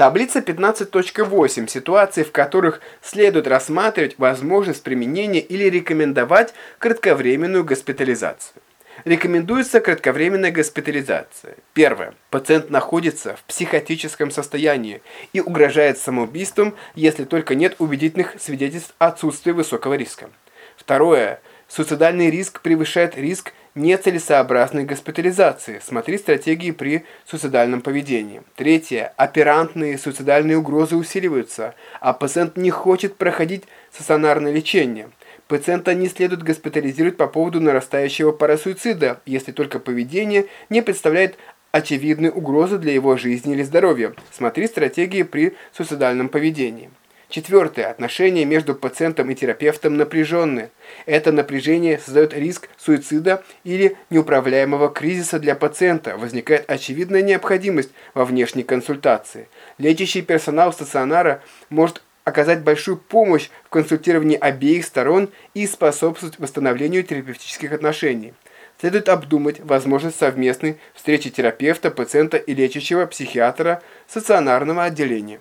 Таблица 15.8. Ситуации, в которых следует рассматривать возможность применения или рекомендовать кратковременную госпитализацию. Рекомендуется кратковременная госпитализация. Первое. Пациент находится в психотическом состоянии и угрожает самоубийством, если только нет убедительных свидетельств отсутствия высокого риска. Второе. Суицидальный риск превышает риск нецелесообразной госпитализации. Смотри стратегии при суицидальном поведении. Третье. Оперантные суицидальные угрозы усиливаются, а пациент не хочет проходить стационарное лечение. Пациента не следует госпитализировать по поводу нарастающего парасуицида, если только поведение не представляет очевидной угрозы для его жизни или здоровья. Смотри стратегии при суицидальном поведении. Четвертое. Отношения между пациентом и терапевтом напряженные. Это напряжение создает риск суицида или неуправляемого кризиса для пациента. Возникает очевидная необходимость во внешней консультации. Лечащий персонал стационара может оказать большую помощь в консультировании обеих сторон и способствовать восстановлению терапевтических отношений. Следует обдумать возможность совместной встречи терапевта, пациента и лечащего психиатра стационарного отделения.